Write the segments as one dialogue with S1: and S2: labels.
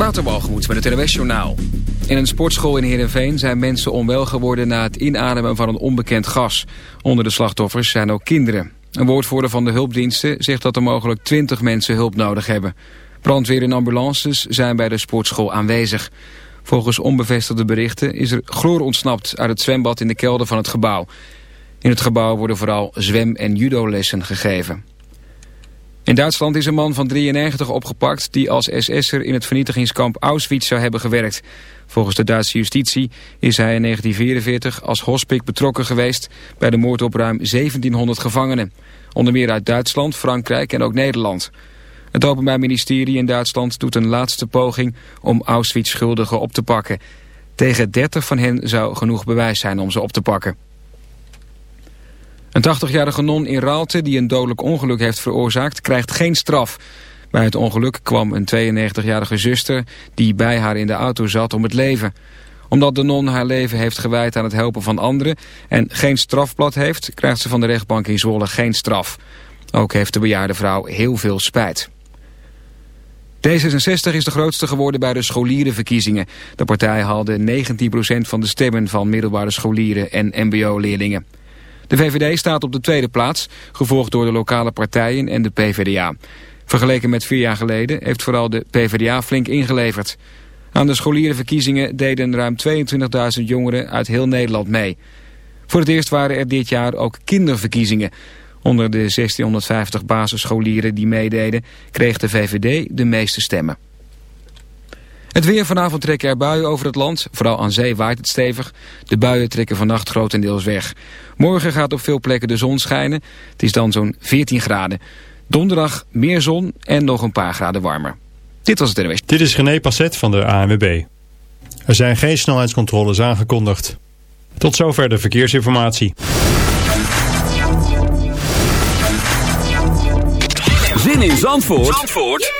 S1: Waterbalgemoed met het NWS Journaal. In een sportschool in Heerenveen zijn mensen onwel geworden na het inademen van een onbekend gas. Onder de slachtoffers zijn ook kinderen. Een woordvoerder van de hulpdiensten zegt dat er mogelijk 20 mensen hulp nodig hebben. Brandweer en ambulances zijn bij de sportschool aanwezig. Volgens onbevestigde berichten is er chloor ontsnapt uit het zwembad in de kelder van het gebouw. In het gebouw worden vooral zwem- en judolessen gegeven. In Duitsland is een man van 93 opgepakt die als SS'er in het vernietigingskamp Auschwitz zou hebben gewerkt. Volgens de Duitse justitie is hij in 1944 als hospik betrokken geweest bij de moord op ruim 1700 gevangenen. Onder meer uit Duitsland, Frankrijk en ook Nederland. Het Openbaar Ministerie in Duitsland doet een laatste poging om Auschwitz-schuldigen op te pakken. Tegen 30 van hen zou genoeg bewijs zijn om ze op te pakken. Een 80-jarige non in Raalte die een dodelijk ongeluk heeft veroorzaakt krijgt geen straf. Bij het ongeluk kwam een 92-jarige zuster die bij haar in de auto zat om het leven. Omdat de non haar leven heeft gewijd aan het helpen van anderen en geen strafblad heeft, krijgt ze van de rechtbank in Zwolle geen straf. Ook heeft de bejaarde vrouw heel veel spijt. D66 is de grootste geworden bij de scholierenverkiezingen. De partij haalde 19% van de stemmen van middelbare scholieren en mbo-leerlingen. De VVD staat op de tweede plaats, gevolgd door de lokale partijen en de PvdA. Vergeleken met vier jaar geleden heeft vooral de PvdA flink ingeleverd. Aan de scholierenverkiezingen deden ruim 22.000 jongeren uit heel Nederland mee. Voor het eerst waren er dit jaar ook kinderverkiezingen. Onder de 1650 basisscholieren die meededen kreeg de VVD de meeste stemmen. Het weer vanavond trekken er buien over het land. Vooral aan zee waait het stevig. De buien trekken vannacht grotendeels weg. Morgen gaat op veel plekken de zon schijnen. Het is dan zo'n 14 graden. Donderdag meer zon en nog een paar graden warmer. Dit was het NWS.
S2: Dit is René Passet van de ANWB. Er zijn geen snelheidscontroles aangekondigd. Tot zover de verkeersinformatie.
S3: Zin in Zandvoort? Zandvoort?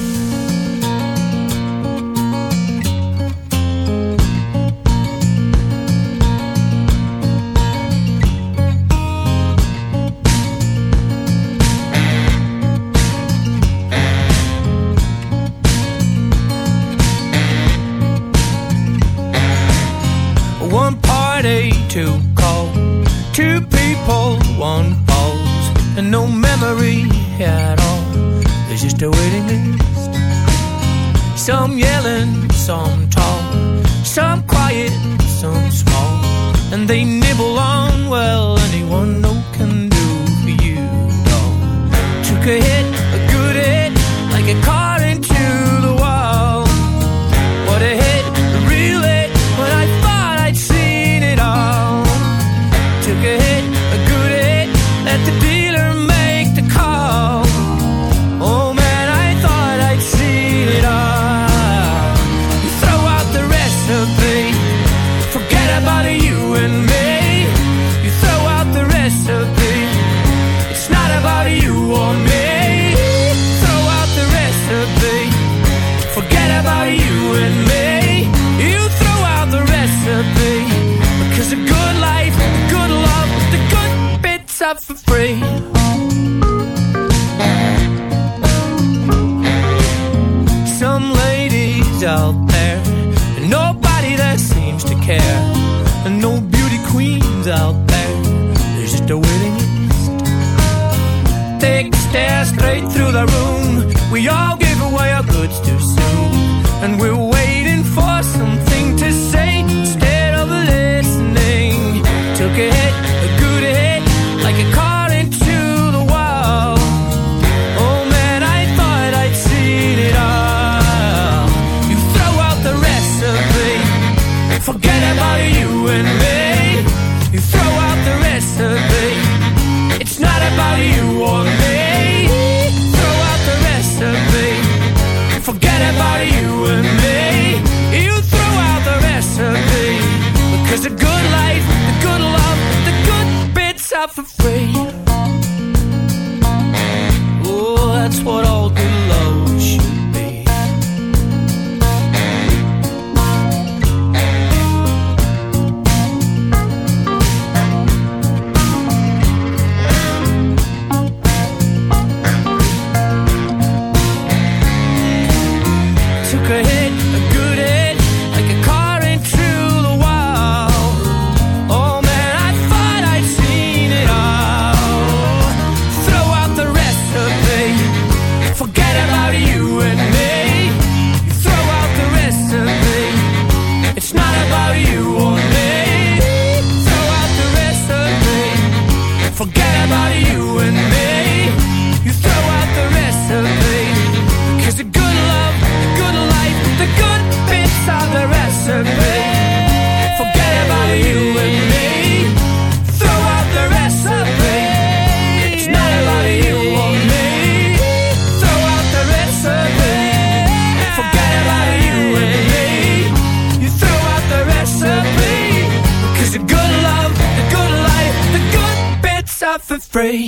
S4: and they nibble on well for free. free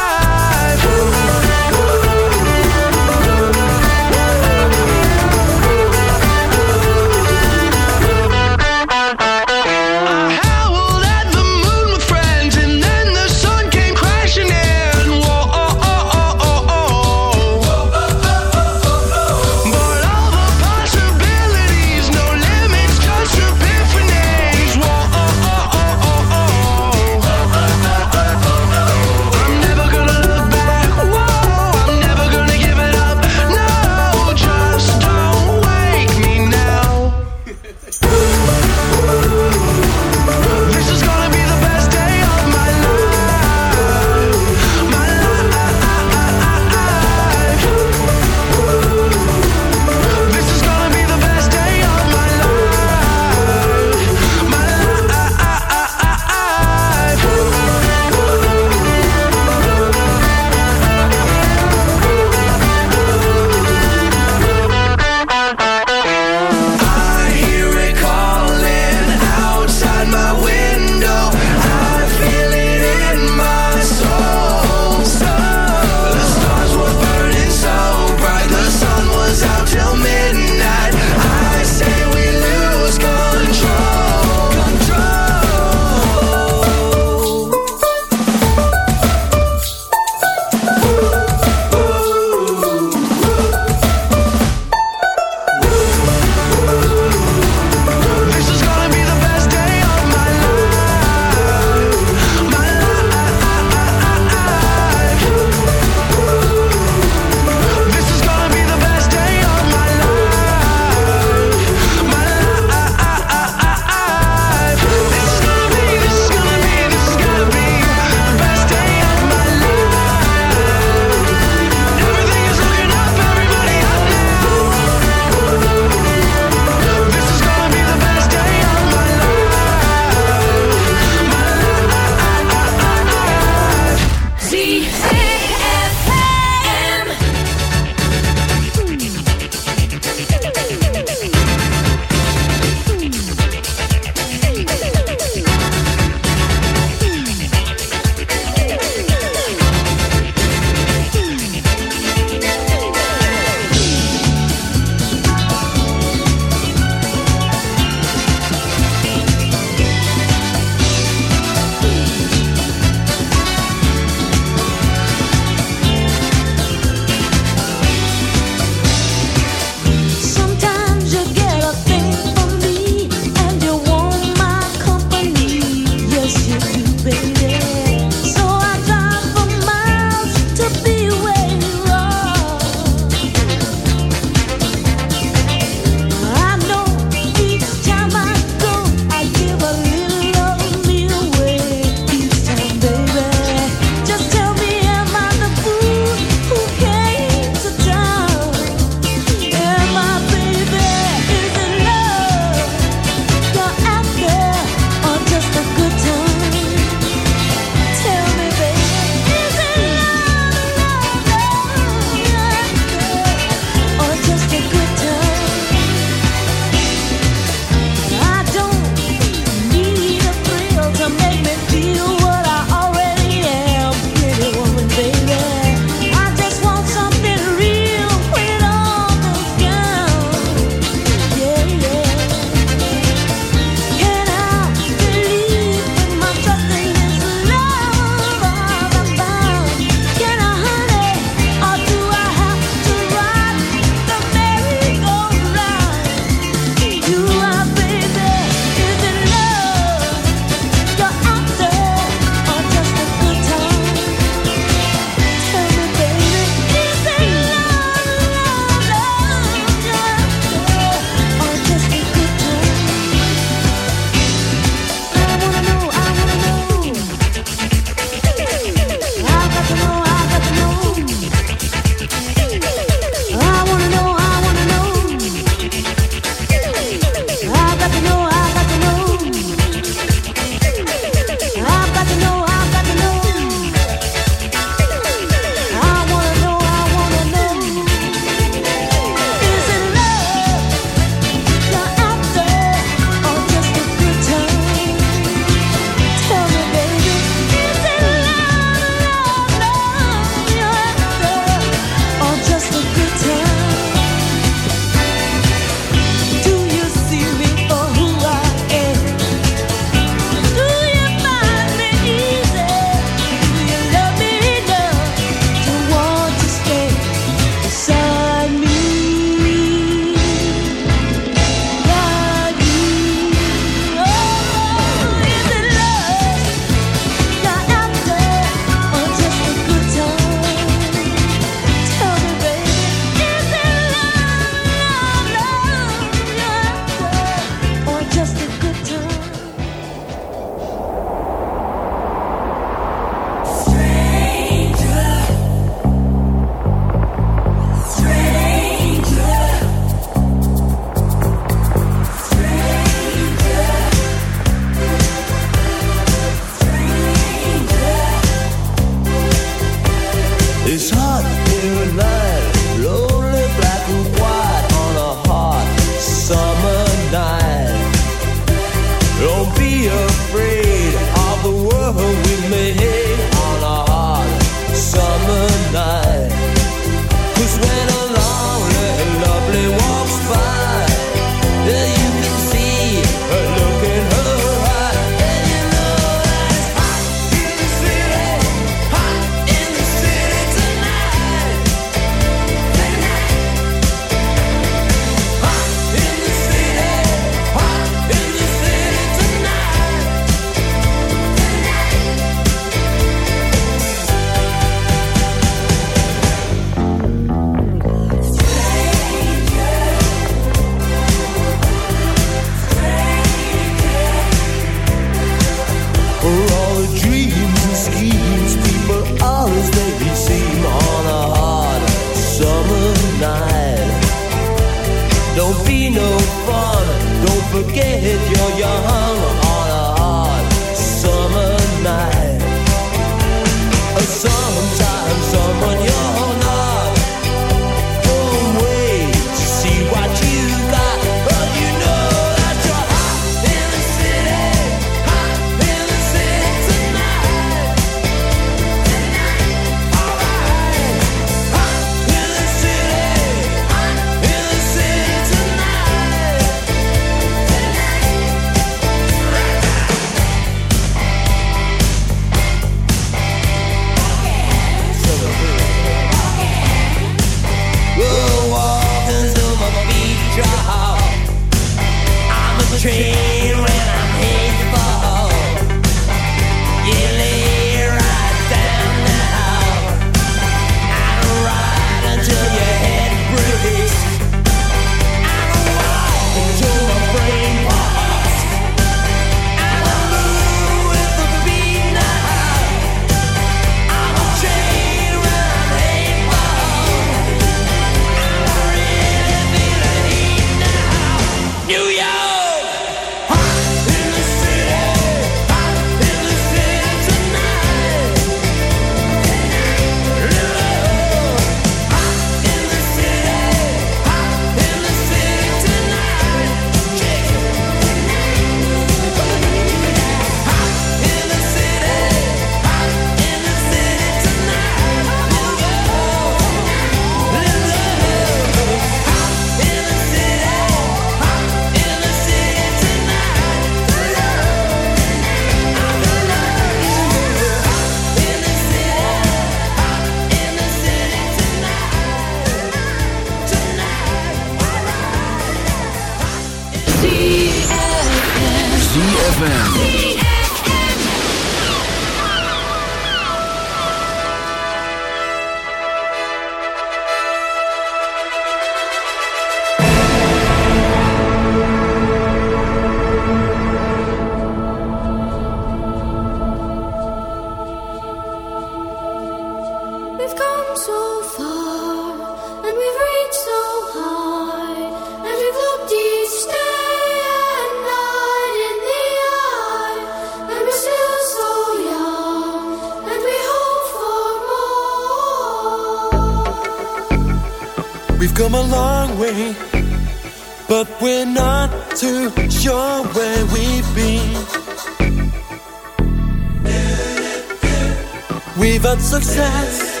S5: had
S6: success,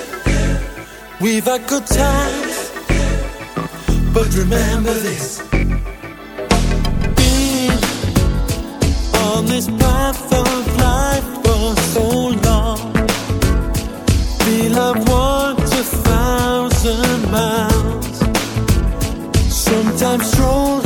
S6: we've had good times. But remember this Been on this path of life for so long. we have walked a thousand miles, sometimes
S7: strolled.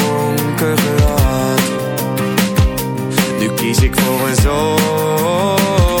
S7: nu kies ik voor een zon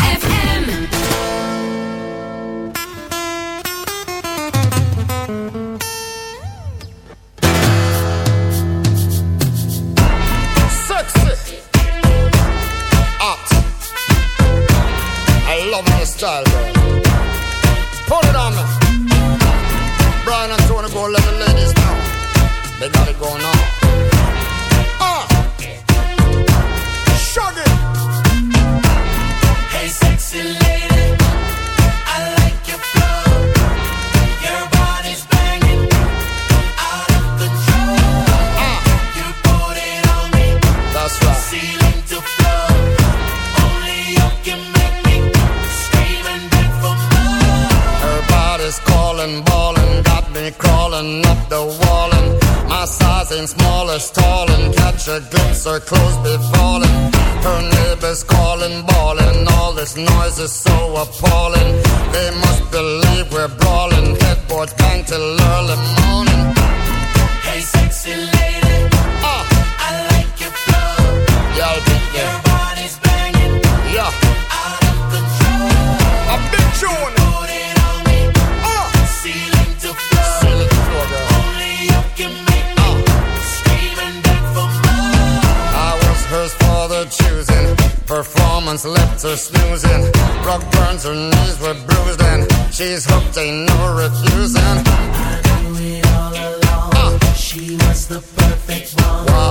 S8: Someone's left her snoozing. Rock burns her knees were bruised and she's hooked, ain't no refusing.
S4: I knew it all
S7: along. Uh. She was the perfect one.
S8: Wow.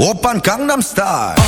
S9: Op Gangnam Style.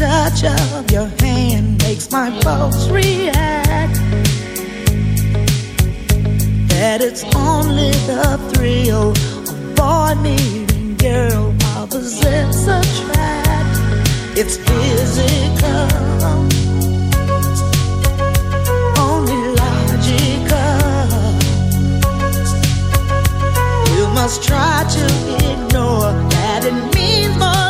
S9: touch of your hand makes my pulse react. That it's only the thrill of boy meeting girl opposites attract. It's physical. must try to ignore that it means more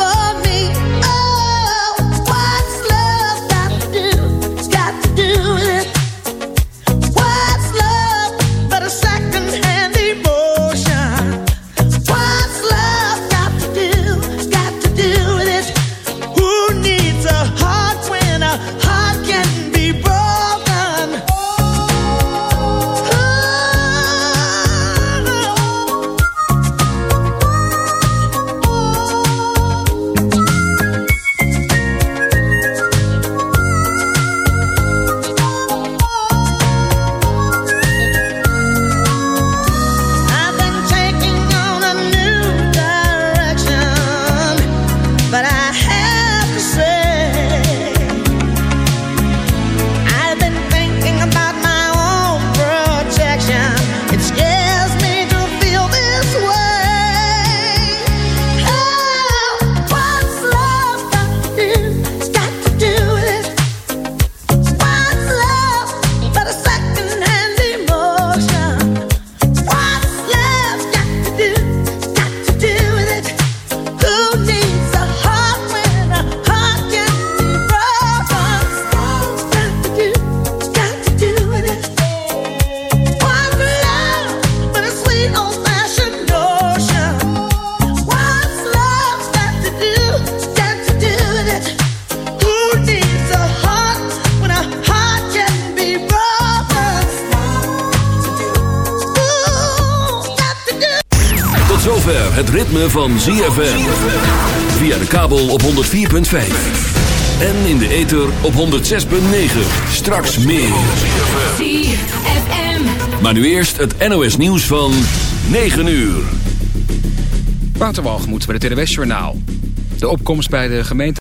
S3: van ZFM. Via de kabel op 104.5. En in de ether op 106.9. Straks meer.
S10: FM.
S3: Maar nu eerst het NOS nieuws van 9 uur.
S1: Waterwalgemoed bij het NOS Journaal. De opkomst bij de gemeente...